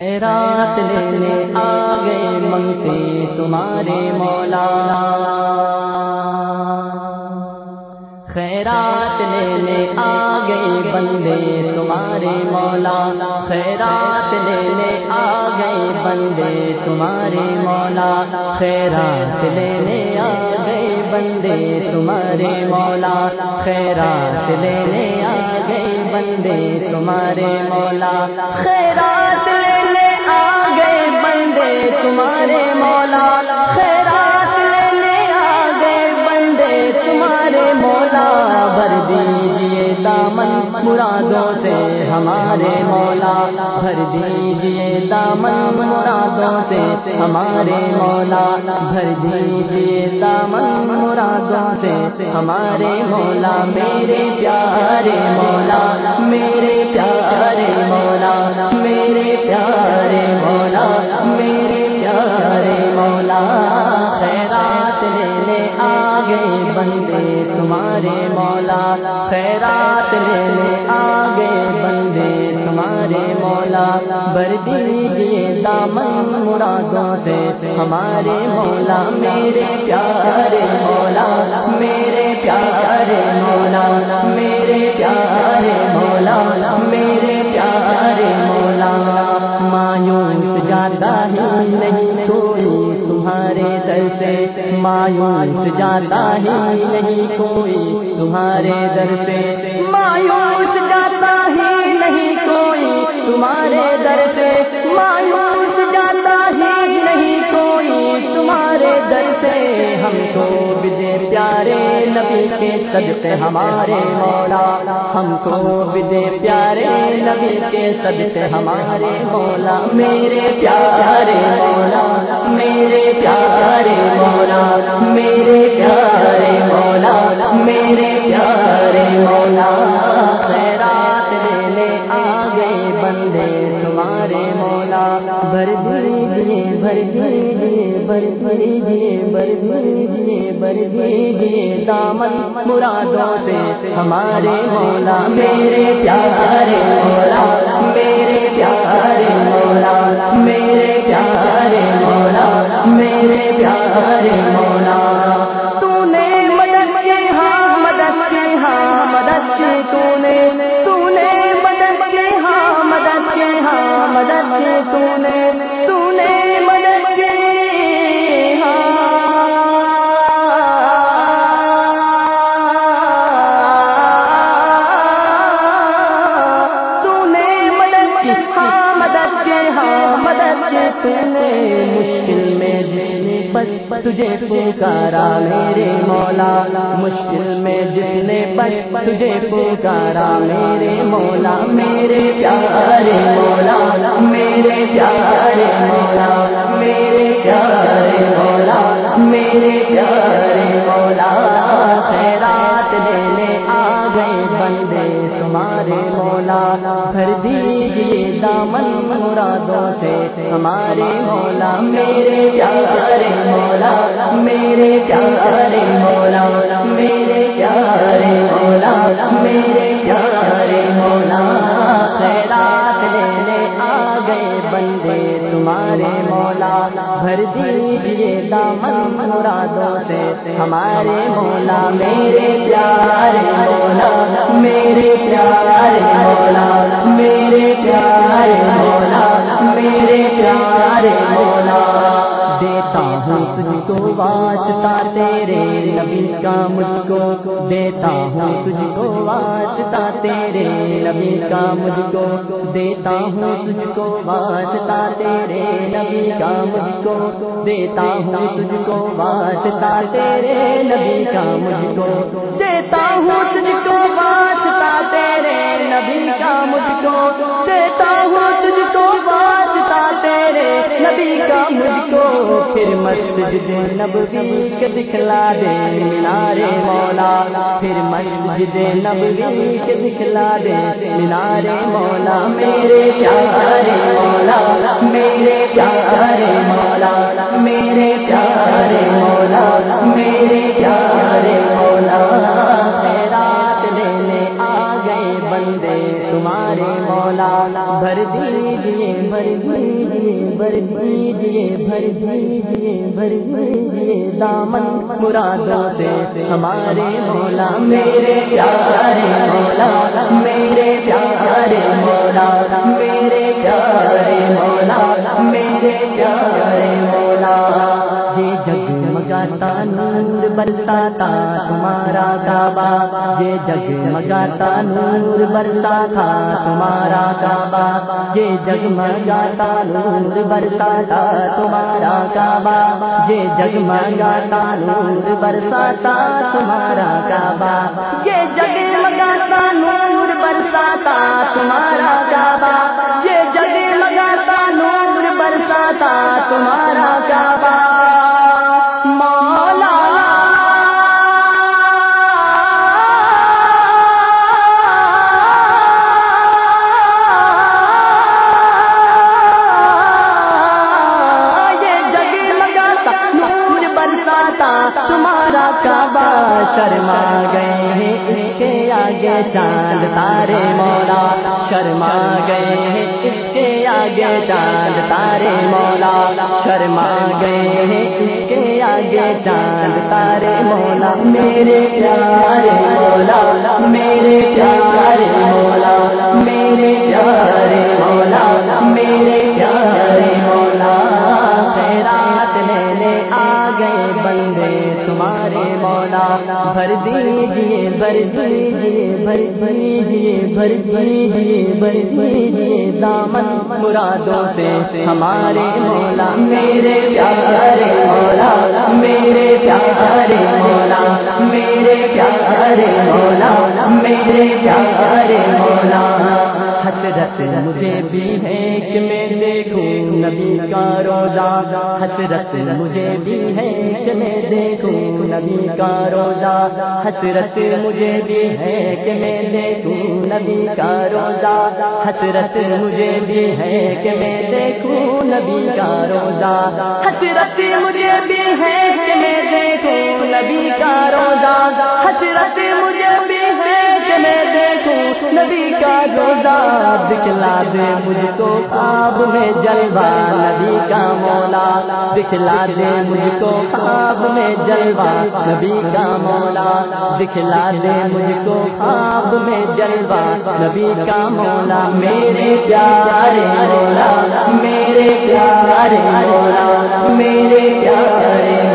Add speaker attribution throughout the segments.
Speaker 1: رات لینے آ گئے منگتے تمہارے مولا۔ خیرات لینے آ گئے بندے تمہارے مولا۔ خیرات لینے آ گئے بندے تمہارے مولا۔ خیرات لینے آ گئے بندے تمہارے مولا۔ خیرات لینے آ گئے بندے تمہارے مولا۔ خیرات تمہارے مولا، خیرات لینے آ گئے بندے، تمہارے مولا، بھر دیجیے دامن مرادوں سے ہمارے مولا، بھر دیجیے دامن مرادوں سے ہمارے مولا، بھر دیجیے دامن مرادوں سے ہمارے مولا، میرے پیارے مولا، میرے بندے تمہارے مولا، خیرات لینے آ بندے تمہارے مولا۔ بر دیجیے دامن مرادوں سے ہمارے مولا، میرے پیارے مولا، میرے پیارے مولا، میرے پیارے مولا، میرے پیارے مولا۔ مایوس جاتا ہی نہیں کوئی تمہارے در سے۔ مایوس جاتا ہی نہیں کوئی، تمہارے در سے مایوس جاتا ہی نہیں کوئی، تمہارے در سے مایوس جاتا ہی نہیں کوئی، تمہارے در سے ہم کو بجے پیارے نبی کے صدقے ہمارے مولا. ہم کو بدے پیارے نبی کے صدقے ہمارے مولا. میرے پیارے مولا. میرے پیارے مولا. میرے پیارے مولا. میرے پیارے مولا. خیرات لینے آ گئے بندے تمہارے مولا. بھر دیجیے بھر دیجیے بھر دیجیے بھر دیجیے بھر دیجیے دامن مرادوں سے ہمارے مولا، میرے پیارے مولا، میرے پیارے مولا، میرے پیارے مولا، میرے پیارے مولا۔ نے مشکل میں جینے پر تجھے پکارا میرے مولا، مشکل میں جتنے پر تجھے پکارا میرے مولا، میرے پیارے مولا، میرے پیارے مولا، میرے پیارے مولا، میرے پیارے مولا، خیرات لینے آ گئے بندے تمہارے مولا بھر دیجیے دامن مرادوں سے، ہمارے مولا، میرے پیارے مولا، میرے پیارے مولا، میرے پیارے مولا، میرے پیارے مولا، خیرات لینے آ گئے بندے تمہارے مولا، بھر دیجیے دامن مرادوں سے، ہمارے مولا، میرے کا مجھ کو دیتا ہوں تجھ کو واسطہ تیرے نبی کا مجھ کو دیتا ہوں تجھ کو واسطہ تیرے نبی کا مجھ کو دیتا ہوں تجھ کو واسطہ تیرے نبی کا مجھ کو دیتا ہوں تجھ کو واسطہ تیرے نبی کا مجھ کو دیتا ہوں تجھ کو مسجد نبوی کے دکھلا دے، مینارے مولا۔ پھر مسجد نبوی کے دکھلا دے، مینارے مولا۔ میرے پیارے مولا، میرے پیارے مولا۔ میرے پیارے دامن مرادوں سے ہمارے مولا، میرے پیارے مولا، میرے پیارے مولا، میرے پیارے مولا، میرے پیارے مگاتا نور برساتا، تمہارا کعبہ۔ یہ جگ مگاتا، نور برسا تھا تمہارا کعبہ۔ یہ جگ مگاتا، نور برساتا، تمہارا کعبہ۔ یہ جگ مگاتا، نور برساتا، تمہارا کعبہ۔ یہ جگ مگاتا، نور برساتا، تمہارا کعبہ۔ کعبہ شرما گئے ہیں، اس کے آگے چاند تارے مولا شرما گئے ہیں، اس کے آگے چاند تارے مولا شرما گئے ہیں، اس کے آگے چاند تارے مولا میرے پیارے مولا، میرے پیارے مولا، میرے پیارے مولا، میرے پیارے مولا، خیرات لینے آ گئے بندے۔ مولا، بھر دیجیے بھر دیجیے بھر دیجیے بھر دیجیے بھر دیجیے دامن مرادوں سے ہمارے مولا، میرے پیارے مولا، میرے پیارے مولا، میرے پیارے مولا، میرے پیارے مولا۔ حسرت مجھے بھی ہے کہ میں دیکھوں نبی کا روزہ۔ حسرت مجھے بھی ہے کہ میں دیکھوں۔ نبی کا روزہ۔ حسرت مجھے بھی ہے کہ میں دیکھوں۔ نبی کا روزہ۔ حسرت مجھے بھی ہے کہ میں دیکھوں۔ نبی کا روزہ۔ حسرت مجھے بھی ہے کہ میں دیکھوں۔ نبی کا روزہ۔ حسرت مجھے بھی ہے کہ میں دیکھوں۔ نبی کا روزہ دکھلا دے مجھ کو خواب میں جلوہ، نبی کا مولا دکھلا دے مجھ کو خواب میں جلوہ، نبی کا مولا دکھلا دے مجھ کو خواب میں جلوہ، نبی کا مولا میرے پیارے مولا، میرے پیارے مولا، میرے پیارے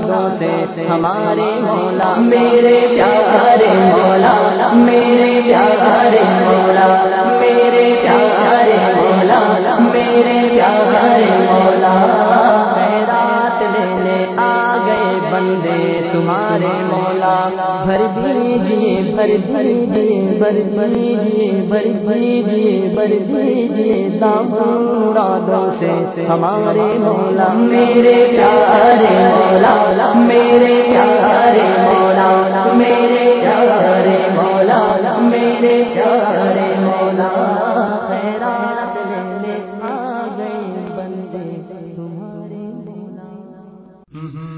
Speaker 1: مرادوں سے ہمارے مولا میرے پیارے مولا میرے پیارے مولا دیجیے بھر دیجیے بھر دیجیے بھر دیجیے دامن مرادوں سے۔ ہمارے مولا، میرے پیارے مولا، میرے پیارے مولا، میرے پیارے مولا، میرے پیارے مولا۔ خیرات لینے آ گئے بندے، تمہارے مولا۔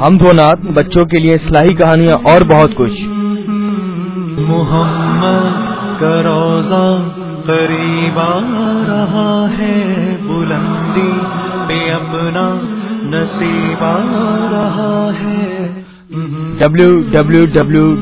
Speaker 2: ہم دو نات بچوں کے لیے اصلاحی کہانیاں اور بہت کچھ۔
Speaker 3: محمد کا روزہ قریب آ رہا ہے بلندی پہ اپنا نصیب آ رہا ہے۔
Speaker 2: ڈبلو